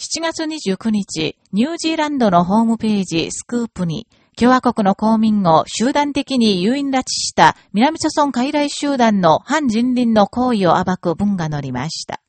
7月29日、ニュージーランドのホームページスクープに、共和国の公民を集団的に誘引拉致した南朝村傀儡集団の反人民の行為を暴く文が載りました。